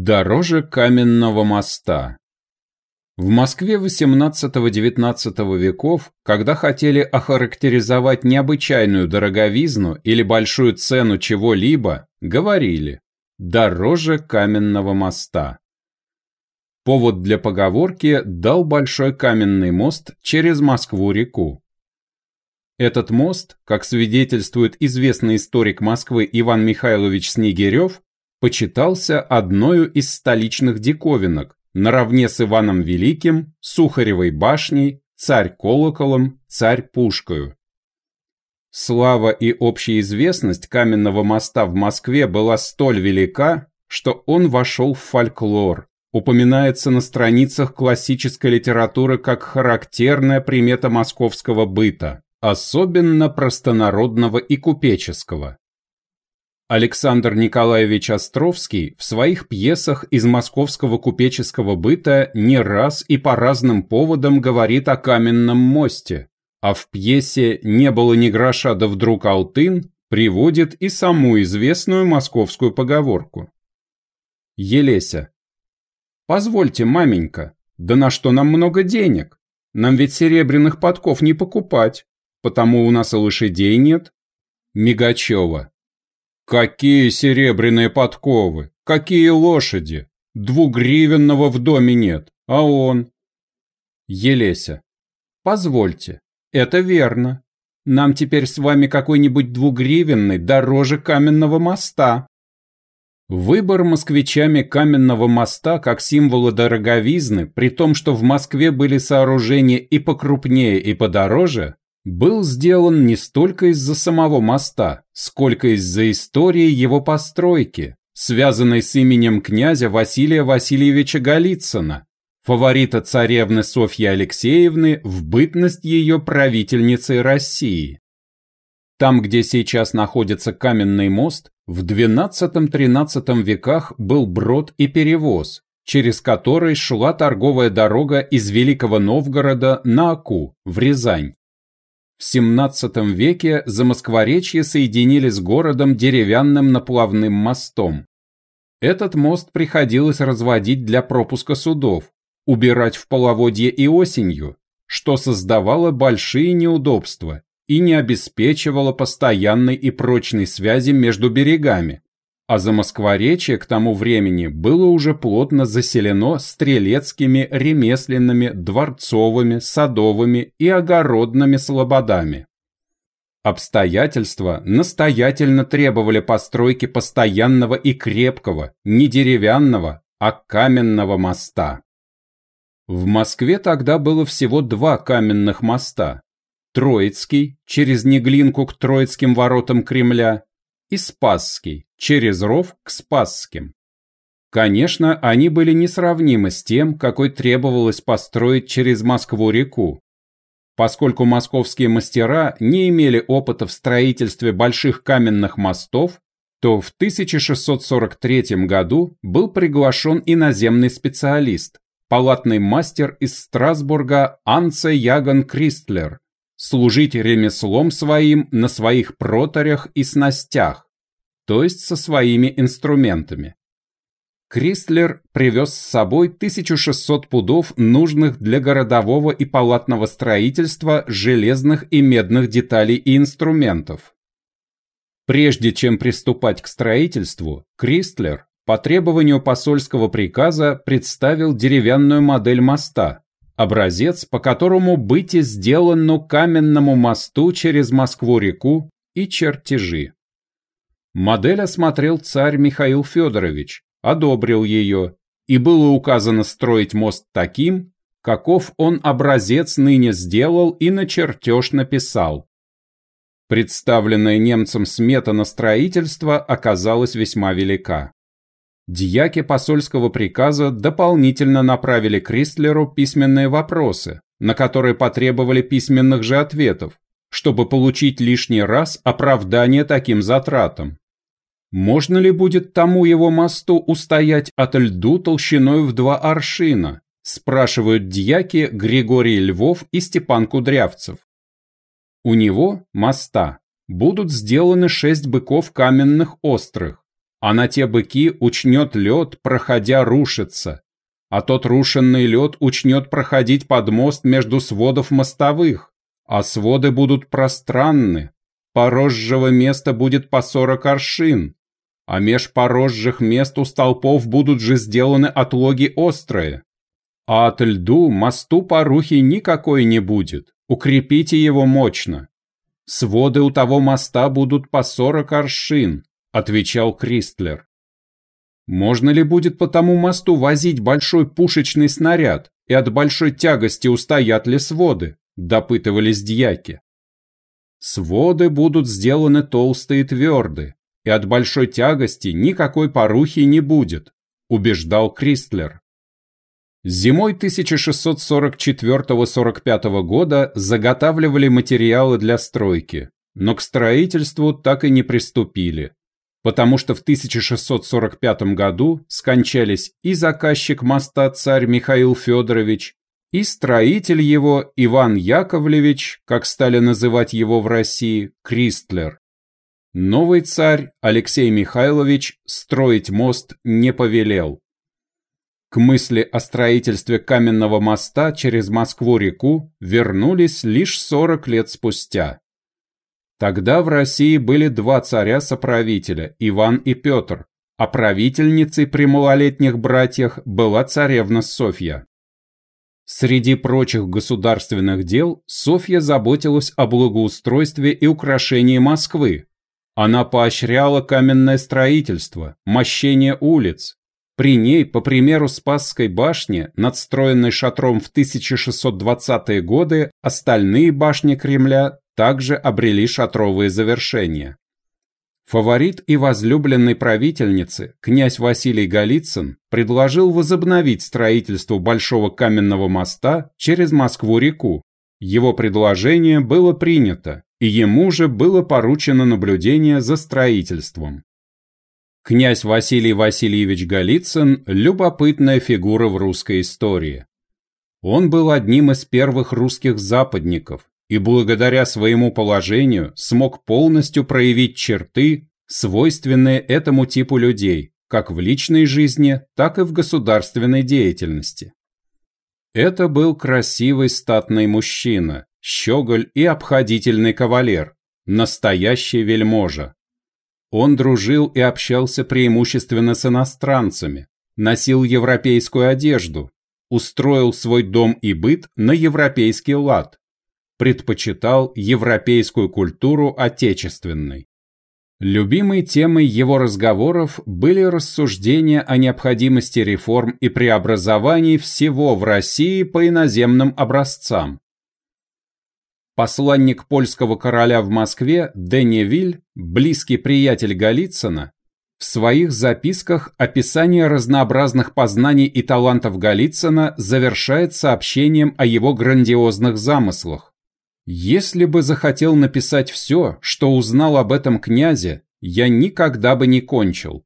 Дороже каменного моста. В Москве XVIII-XIX веков, когда хотели охарактеризовать необычайную дороговизну или большую цену чего-либо, говорили «дороже каменного моста». Повод для поговорки дал большой каменный мост через Москву-реку. Этот мост, как свидетельствует известный историк Москвы Иван Михайлович Снегирев, почитался одною из столичных диковинок, наравне с Иваном Великим, Сухаревой башней, царь-колоколом, царь-пушкою. Слава и общая известность каменного моста в Москве была столь велика, что он вошел в фольклор, упоминается на страницах классической литературы как характерная примета московского быта, особенно простонародного и купеческого. Александр Николаевич Островский в своих пьесах из московского купеческого быта не раз и по разным поводам говорит о каменном мосте, а в пьесе «Не было ни гроша да вдруг алтын» приводит и саму известную московскую поговорку. Елеся. «Позвольте, маменька, да на что нам много денег? Нам ведь серебряных подков не покупать, потому у нас и лошадей нет». Мигачева. Какие серебряные подковы, какие лошади! Двугривенного в доме нет, а он... Елеся. Позвольте, это верно. Нам теперь с вами какой-нибудь двугривенный дороже каменного моста. Выбор москвичами каменного моста как символа дороговизны, при том, что в Москве были сооружения и покрупнее, и подороже, был сделан не столько из-за самого моста, сколько из-за истории его постройки, связанной с именем князя Василия Васильевича Голицына, фаворита царевны Софьи Алексеевны в бытность ее правительницей России. Там, где сейчас находится каменный мост, в XII-XIII веках был брод и перевоз, через который шла торговая дорога из Великого Новгорода на Аку, в Рязань. В XVII веке Замоскворечье соединили с городом деревянным наплавным мостом. Этот мост приходилось разводить для пропуска судов, убирать в половодье и осенью, что создавало большие неудобства и не обеспечивало постоянной и прочной связи между берегами, а Замоскворечье к тому времени было уже плотно заселено стрелецкими, ремесленными, дворцовыми, садовыми и огородными слободами. Обстоятельства настоятельно требовали постройки постоянного и крепкого, не деревянного, а каменного моста. В Москве тогда было всего два каменных моста. Троицкий, через Неглинку к Троицким воротам Кремля, и Спасский, через ров к Спасским. Конечно, они были несравнимы с тем, какой требовалось построить через Москву-реку. Поскольку московские мастера не имели опыта в строительстве больших каменных мостов, то в 1643 году был приглашен иноземный специалист, палатный мастер из Страсбурга Анце Яган Кристлер, служить ремеслом своим на своих проторях и снастях, то есть со своими инструментами. Кристлер привез с собой 1600 пудов нужных для городового и палатного строительства железных и медных деталей и инструментов. Прежде чем приступать к строительству, Кристлер по требованию посольского приказа представил деревянную модель моста, образец, по которому быть и сделано каменному мосту через Москву-реку и чертежи. Модель осмотрел царь Михаил Федорович, одобрил ее, и было указано строить мост таким, каков он образец ныне сделал и на чертеж написал. Представленная немцам смета на строительство оказалась весьма велика. Дьяки посольского приказа дополнительно направили Кристлеру письменные вопросы, на которые потребовали письменных же ответов, чтобы получить лишний раз оправдание таким затратам. Можно ли будет тому его мосту устоять от льду толщиной в два аршина, спрашивают дьяки Григорий Львов и Степан Кудрявцев. У него, моста, будут сделаны шесть быков каменных острых, а на те быки учнет лед, проходя рушиться, а тот рушенный лед учнет проходить под мост между сводов мостовых, а своды будут пространны, порожжего места будет по сорок аршин, а меж порожжих мест у столпов будут же сделаны отлоги острые. А от льду мосту порухи никакой не будет, укрепите его мощно. Своды у того моста будут по сорок аршин, отвечал Кристлер. Можно ли будет по тому мосту возить большой пушечный снаряд, и от большой тягости устоят ли своды? Допытывались дьяки. Своды будут сделаны толстые и твердые, и от большой тягости никакой порухи не будет, убеждал Кристлер. Зимой 1644-45 года заготавливали материалы для стройки, но к строительству так и не приступили, потому что в 1645 году скончались и заказчик моста царь Михаил Федорович, и строитель его Иван Яковлевич, как стали называть его в России, Кристлер. Новый царь Алексей Михайлович строить мост не повелел. К мысли о строительстве каменного моста через Москву-реку вернулись лишь 40 лет спустя. Тогда в России были два царя-соправителя, Иван и Петр, а правительницей при малолетних братьях была царевна Софья. Среди прочих государственных дел Софья заботилась о благоустройстве и украшении Москвы. Она поощряла каменное строительство, мощение улиц. При ней, по примеру Спасской башни, надстроенной шатром в 1620-е годы, остальные башни Кремля также обрели шатровые завершения. Фаворит и возлюбленный правительницы, князь Василий Голицын, предложил возобновить строительство Большого каменного моста через Москву-реку. Его предложение было принято, и ему же было поручено наблюдение за строительством. Князь Василий Васильевич Голицын – любопытная фигура в русской истории. Он был одним из первых русских западников, и благодаря своему положению смог полностью проявить черты, свойственные этому типу людей, как в личной жизни, так и в государственной деятельности. Это был красивый статный мужчина, щеголь и обходительный кавалер, настоящий вельможа. Он дружил и общался преимущественно с иностранцами, носил европейскую одежду, устроил свой дом и быт на европейский лад, предпочитал европейскую культуру отечественной. Любимой темой его разговоров были рассуждения о необходимости реформ и преобразований всего в России по иноземным образцам. Посланник польского короля в Москве Деневиль, близкий приятель Голицына, в своих записках описание разнообразных познаний и талантов Голицына завершает сообщением о его грандиозных замыслах. Если бы захотел написать все, что узнал об этом князе, я никогда бы не кончил.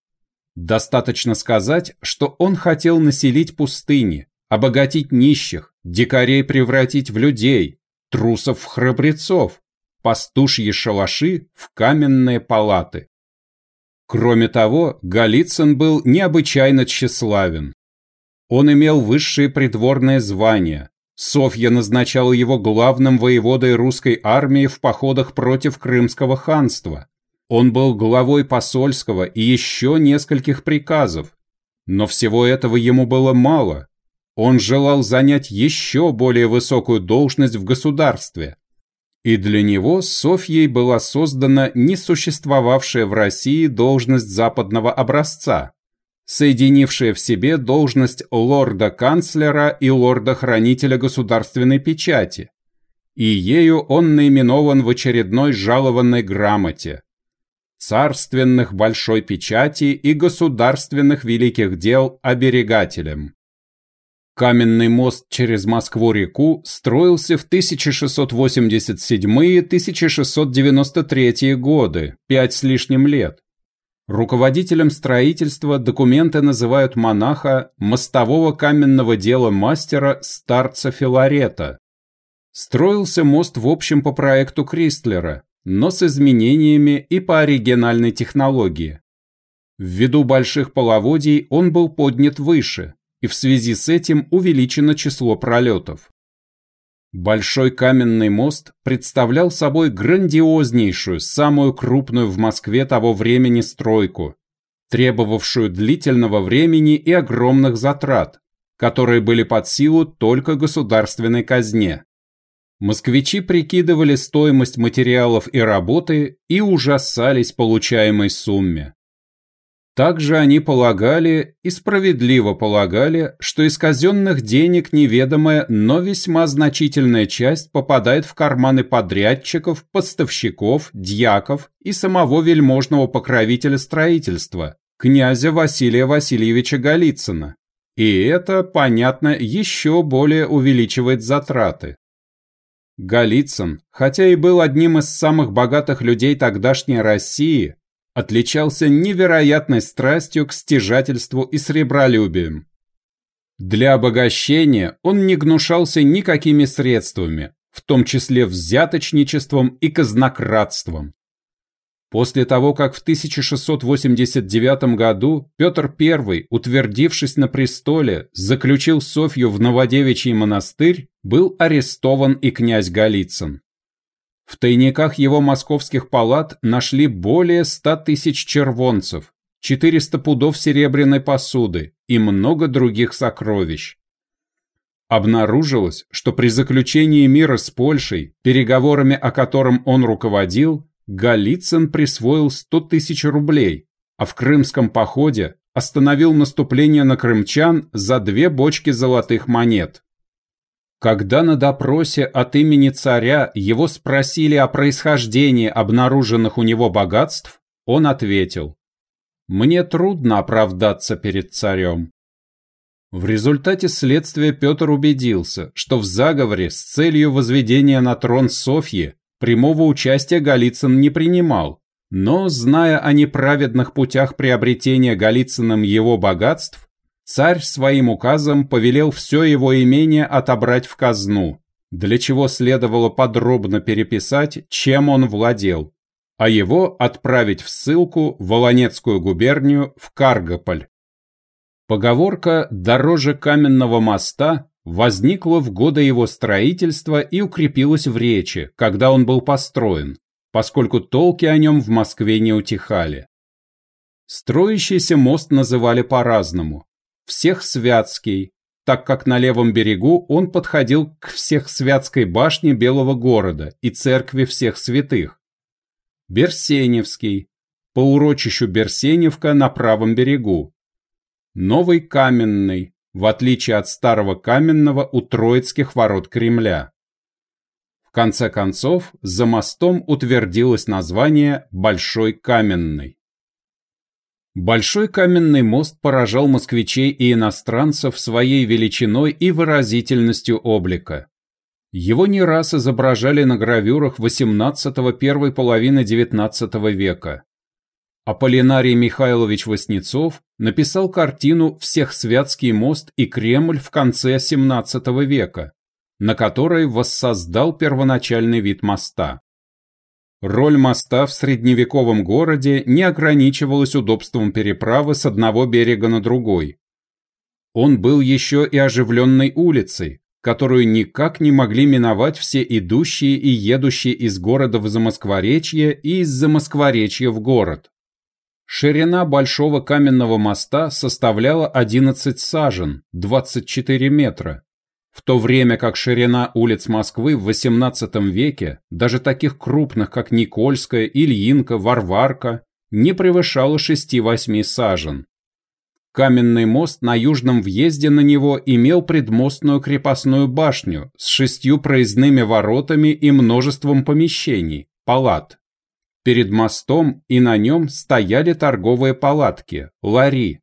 Достаточно сказать, что он хотел населить пустыни, обогатить нищих, дикарей превратить в людей, трусов в храбрецов, пастушьи шалаши в каменные палаты. Кроме того, Голицын был необычайно тщеславен. Он имел высшие придворные звания, Софья назначала его главным воеводой русской армии в походах против Крымского ханства. Он был главой посольского и еще нескольких приказов. Но всего этого ему было мало. Он желал занять еще более высокую должность в государстве. И для него Софьей была создана несуществовавшая в России должность западного образца соединившая в себе должность лорда-канцлера и лорда-хранителя государственной печати, и ею он наименован в очередной жалованной грамоте царственных большой печати и государственных великих дел оберегателем. Каменный мост через Москву-реку строился в 1687-1693 годы, пять с лишним лет, Руководителем строительства документы называют монаха, мостового каменного дела мастера старца Филарета. Строился мост в общем по проекту Кристлера, но с изменениями и по оригинальной технологии. Ввиду больших половодий он был поднят выше, и в связи с этим увеличено число пролетов. Большой каменный мост представлял собой грандиознейшую, самую крупную в Москве того времени стройку, требовавшую длительного времени и огромных затрат, которые были под силу только государственной казне. Москвичи прикидывали стоимость материалов и работы и ужасались получаемой сумме. Также они полагали, и справедливо полагали, что из казенных денег неведомая, но весьма значительная часть попадает в карманы подрядчиков, поставщиков, дьяков и самого вельможного покровителя строительства, князя Василия Васильевича Голицына. И это, понятно, еще более увеличивает затраты. Голицын, хотя и был одним из самых богатых людей тогдашней России, отличался невероятной страстью к стяжательству и сребролюбием. Для обогащения он не гнушался никакими средствами, в том числе взяточничеством и казнократством. После того, как в 1689 году Петр I, утвердившись на престоле, заключил Софью в Новодевичий монастырь, был арестован и князь Голицын. В тайниках его московских палат нашли более ста тысяч червонцев, 400 пудов серебряной посуды и много других сокровищ. Обнаружилось, что при заключении мира с Польшей, переговорами о котором он руководил, Голицын присвоил 100 тысяч рублей, а в крымском походе остановил наступление на крымчан за две бочки золотых монет. Когда на допросе от имени царя его спросили о происхождении обнаруженных у него богатств, он ответил «Мне трудно оправдаться перед царем». В результате следствия Петр убедился, что в заговоре с целью возведения на трон Софьи прямого участия Голицын не принимал, но, зная о неправедных путях приобретения Голицыным его богатств, Царь своим указом повелел все его имение отобрать в казну, для чего следовало подробно переписать, чем он владел, а его отправить в ссылку в Волонецкую губернию в Каргополь. Поговорка «дороже каменного моста» возникла в годы его строительства и укрепилась в речи, когда он был построен, поскольку толки о нем в Москве не утихали. Строящийся мост называли по-разному всех Святский, так как на левом берегу он подходил к всех Святской башне Белого города и церкви всех святых. Берсеневский, по урочищу Берсеневка на правом берегу. Новый Каменный, в отличие от старого Каменного у Троицких ворот Кремля. В конце концов, за мостом утвердилось название Большой Каменный. Большой каменный мост поражал москвичей и иностранцев своей величиной и выразительностью облика. Его не раз изображали на гравюрах XVIII первой половины XIX века. Аполлинарий Михайлович Васнецов написал картину «Всехсвятский мост и Кремль в конце XVII века», на которой воссоздал первоначальный вид моста. Роль моста в средневековом городе не ограничивалась удобством переправы с одного берега на другой. Он был еще и оживленной улицей, которую никак не могли миновать все идущие и едущие из города в Замоскворечье и из Замоскворечья в город. Ширина Большого каменного моста составляла 11 сажен, 24 метра, в то время как ширина улиц Москвы в XVIII веке, даже таких крупных, как Никольская, Ильинка, Варварка, не превышала 6-8 сажен. Каменный мост на южном въезде на него имел предмостную крепостную башню с шестью проездными воротами и множеством помещений, палат. Перед мостом и на нем стояли торговые палатки, лари,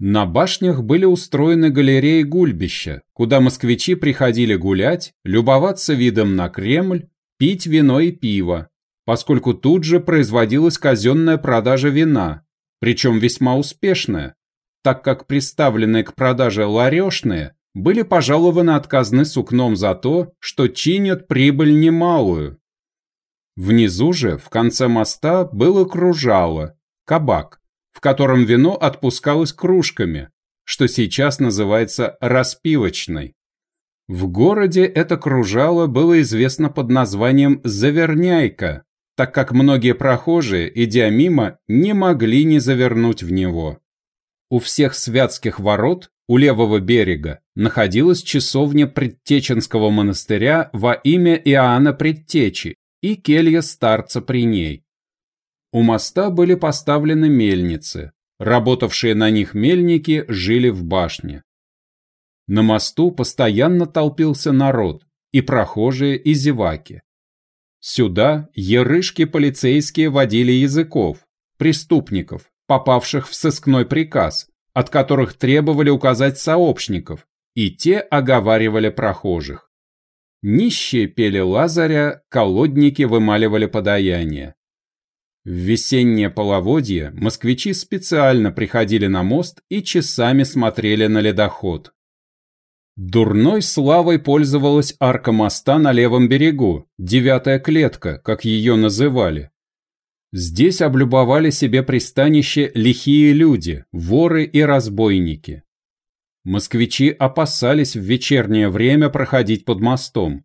на башнях были устроены галереи гульбища, куда москвичи приходили гулять, любоваться видом на Кремль, пить вино и пиво, поскольку тут же производилась казенная продажа вина, причем весьма успешная, так как представленные к продаже ларешные были пожалованы от казны сукном за то, что чинят прибыль немалую. Внизу же, в конце моста, было кружало, кабак, в котором вино отпускалось кружками, что сейчас называется распивочной. В городе это кружало было известно под названием «заверняйка», так как многие прохожие, идя мимо, не могли не завернуть в него. У всех святских ворот, у левого берега, находилась часовня Предтеченского монастыря во имя Иоанна Предтечи и келья старца при ней. У моста были поставлены мельницы, работавшие на них мельники жили в башне. На мосту постоянно толпился народ, и прохожие, и зеваки. Сюда ерышки полицейские водили языков, преступников, попавших в сыскной приказ, от которых требовали указать сообщников, и те оговаривали прохожих. Нищие пели Лазаря, колодники вымаливали подаяние. В весеннее половодье москвичи специально приходили на мост и часами смотрели на ледоход. Дурной славой пользовалась арка моста на левом берегу, девятая клетка, как ее называли. Здесь облюбовали себе пристанище лихие люди, воры и разбойники. Москвичи опасались в вечернее время проходить под мостом.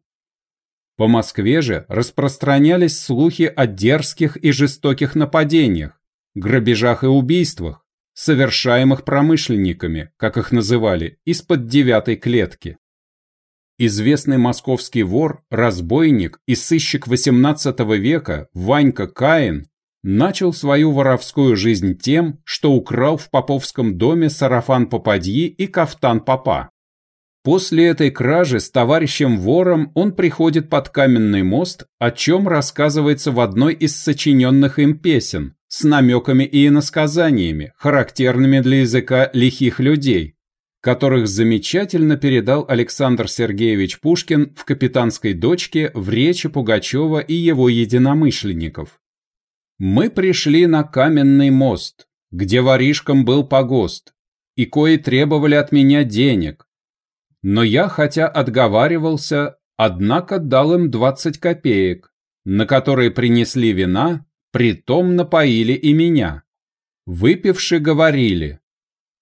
По Москве же распространялись слухи о дерзких и жестоких нападениях, грабежах и убийствах, совершаемых промышленниками, как их называли, из-под девятой клетки. Известный московский вор, разбойник и сыщик XVIII века Ванька Каин начал свою воровскую жизнь тем, что украл в поповском доме сарафан попадьи и кафтан попа. После этой кражи с товарищем-вором он приходит под каменный мост, о чем рассказывается в одной из сочиненных им песен, с намеками и иносказаниями, характерными для языка лихих людей, которых замечательно передал Александр Сергеевич Пушкин в «Капитанской дочке» в речи Пугачева и его единомышленников. «Мы пришли на каменный мост, где воришкам был погост, и кои требовали от меня денег. Но я, хотя отговаривался, однако дал им двадцать копеек, на которые принесли вина, Притом напоили и меня. Выпивши говорили,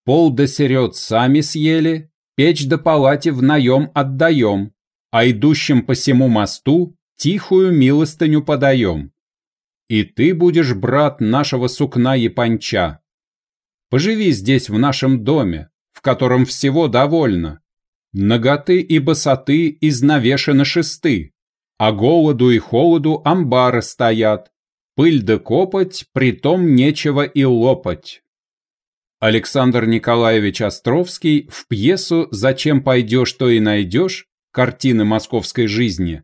пол до серед сами съели, печь до палати в наем отдаем, а идущим по всему мосту тихую милостыню подаем. И ты будешь брат нашего сукна Японча. Поживи здесь в нашем доме, в котором всего довольно. Ноготы и босоты изнавешены шесты, а голоду и холоду амбары стоят, Пыль да копоть, притом нечего и лопать. Александр Николаевич Островский в пьесу «Зачем пойдешь, то и найдешь» картины московской жизни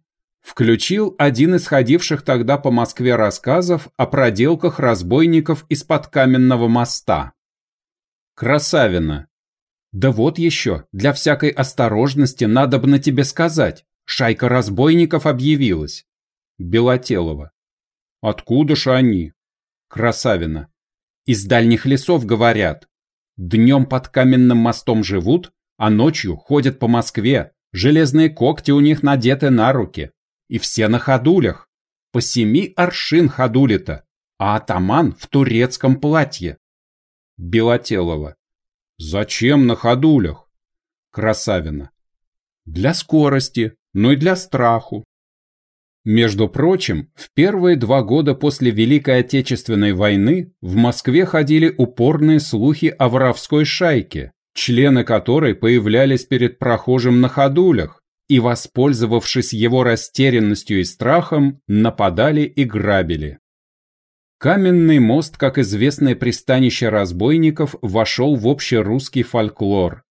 включил один из ходивших тогда по Москве рассказов о проделках разбойников из-под каменного моста. Красавина. Да вот еще, для всякой осторожности надо бы на тебе сказать, шайка разбойников объявилась. Белотелова. Откуда ж они? Красавина. Из дальних лесов говорят. Днем под каменным мостом живут, а ночью ходят по Москве. Железные когти у них надеты на руки. И все на ходулях. По семи аршин ходули-то, а атаман в турецком платье. Белотелова. Зачем на ходулях? Красавина. Для скорости, но и для страху. Между прочим, в первые два года после Великой Отечественной войны в Москве ходили упорные слухи о воровской шайке, члены которой появлялись перед прохожим на ходулях и, воспользовавшись его растерянностью и страхом, нападали и грабили. Каменный мост, как известное пристанище разбойников, вошел в общерусский фольклор.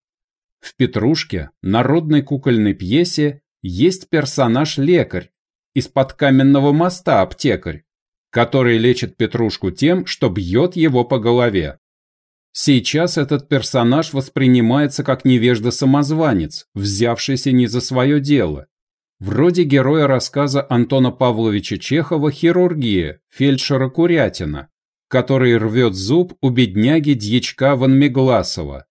В «Петрушке», народной кукольной пьесе, есть персонаж-лекарь, из-под каменного моста аптекарь, который лечит Петрушку тем, что бьет его по голове. Сейчас этот персонаж воспринимается как невежда-самозванец, взявшийся не за свое дело. Вроде героя рассказа Антона Павловича Чехова «Хирургия» фельдшера Курятина, который рвет зуб у бедняги дьячка Ванмегласова.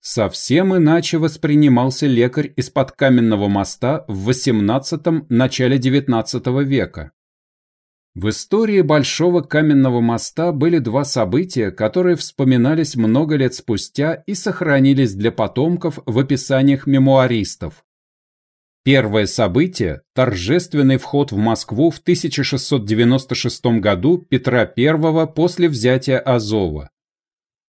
Совсем иначе воспринимался лекарь из-под каменного моста в XVIII – начале XIX века. В истории Большого каменного моста были два события, которые вспоминались много лет спустя и сохранились для потомков в описаниях мемуаристов. Первое событие – торжественный вход в Москву в 1696 году Петра I после взятия Азова.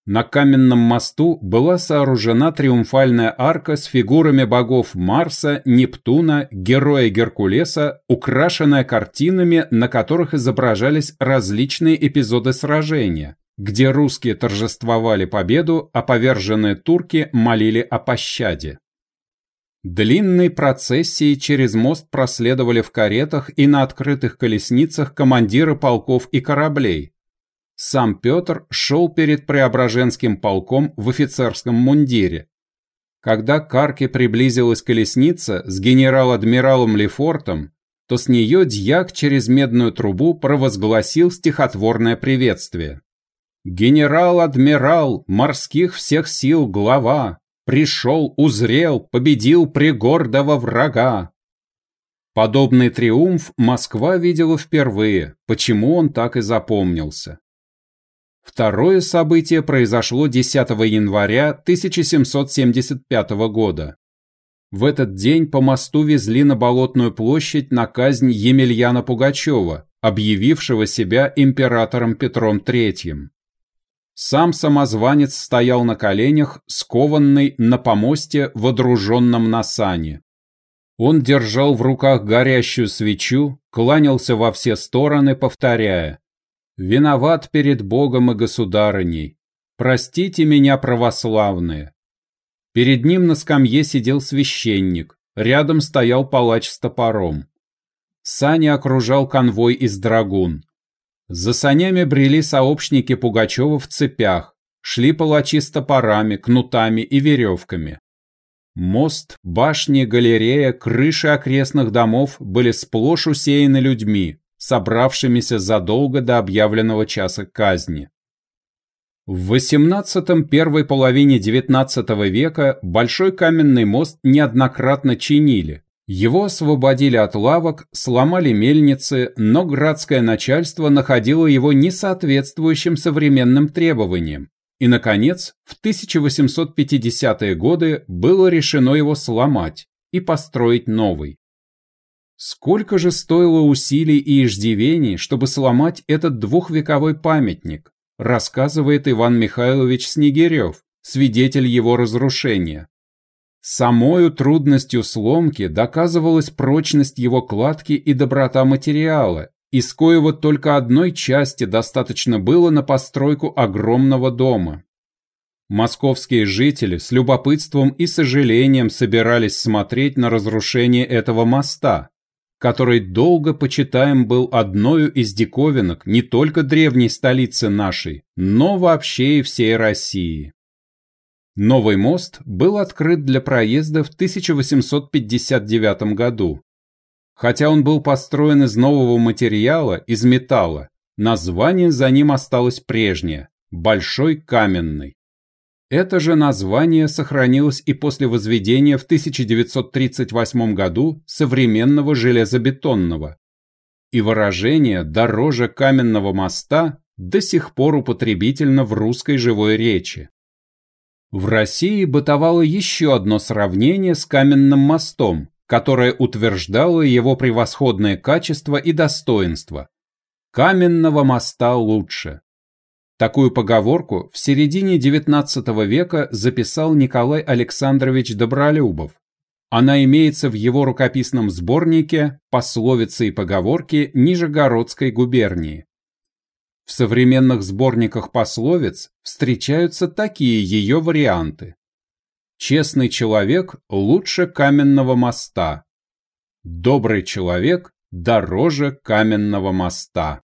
На каменном мосту была сооружена триумфальная арка с фигурами богов Марса, Нептуна, героя Геркулеса, украшенная картинами, на которых изображались различные эпизоды сражения, где русские торжествовали победу, а поверженные турки молили о пощаде. Длинной процессией через мост проследовали в каретах и на открытых колесницах командиры полков и кораблей, сам Петр шел перед Преображенским полком в офицерском мундире. Когда к арке приблизилась колесница с генерал-адмиралом Лефортом, то с нее дьяк через медную трубу провозгласил стихотворное приветствие. «Генерал-адмирал, морских всех сил глава, пришел, узрел, победил пригордого врага». Подобный триумф Москва видела впервые, почему он так и запомнился. Второе событие произошло 10 января 1775 года. В этот день по мосту везли на Болотную площадь на казнь Емельяна Пугачева, объявившего себя императором Петром III. Сам самозванец стоял на коленях, скованный на помосте, водруженном на сане. Он держал в руках горящую свечу, кланялся во все стороны, повторяя Виноват перед Богом и государыней. Простите меня, православные. Перед ним на скамье сидел священник, рядом стоял палач с топором. Сани окружал конвой из драгун. За санями брели сообщники Пугачева в цепях, шли палачи с топорами, кнутами и веревками. Мост, башни, галерея, крыши окрестных домов были сплошь усеяны людьми, собравшимися задолго до объявленного часа казни. В XVIII первой половине XIX века Большой каменный мост неоднократно чинили. Его освободили от лавок, сломали мельницы, но градское начальство находило его несоответствующим современным требованиям. И, наконец, в 1850-е годы было решено его сломать и построить новый. Сколько же стоило усилий и иждивений, чтобы сломать этот двухвековой памятник, рассказывает Иван Михайлович Снегирев, свидетель его разрушения. Самою трудностью сломки доказывалась прочность его кладки и доброта материала, из коего только одной части достаточно было на постройку огромного дома. Московские жители с любопытством и сожалением собирались смотреть на разрушение этого моста, который долго почитаем был одною из диковинок не только древней столицы нашей, но вообще и всей России. Новый мост был открыт для проезда в 1859 году. Хотя он был построен из нового материала, из металла, название за ним осталось прежнее – Большой Каменный. Это же название сохранилось и после возведения в 1938 году современного железобетонного. И выражение «дороже каменного моста» до сих пор употребительно в русской живой речи. В России бытовало еще одно сравнение с каменным мостом, которое утверждало его превосходное качество и достоинство. Каменного моста лучше. Такую поговорку в середине XIX века записал Николай Александрович Добролюбов. Она имеется в его рукописном сборнике «Пословицы и поговорки Нижегородской губернии». В современных сборниках пословиц встречаются такие ее варианты. Честный человек лучше каменного моста. Добрый человек дороже каменного моста.